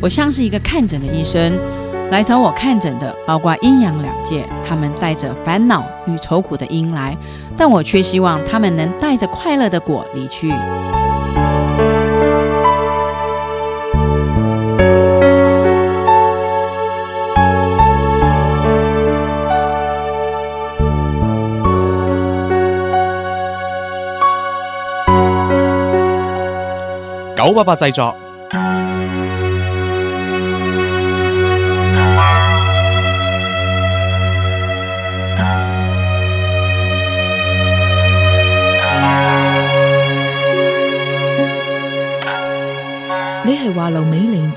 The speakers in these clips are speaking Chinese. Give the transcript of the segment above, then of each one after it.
我像是一个看诊的医生，来找我看诊的包括阴阳两界，他们带着烦恼与愁苦的因来，但我却希望他们能带着快乐的果离去。九八八製作，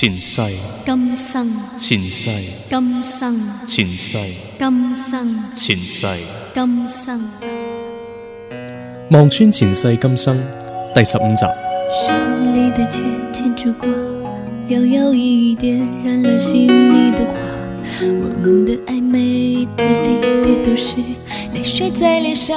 前世、今生、前世、今生、前世、今生、前世，今生。望穿前世今生。第十五集。手里的剑牵住光，摇摇一点燃了心里的花。我们的爱每一次离别都是泪水在脸上，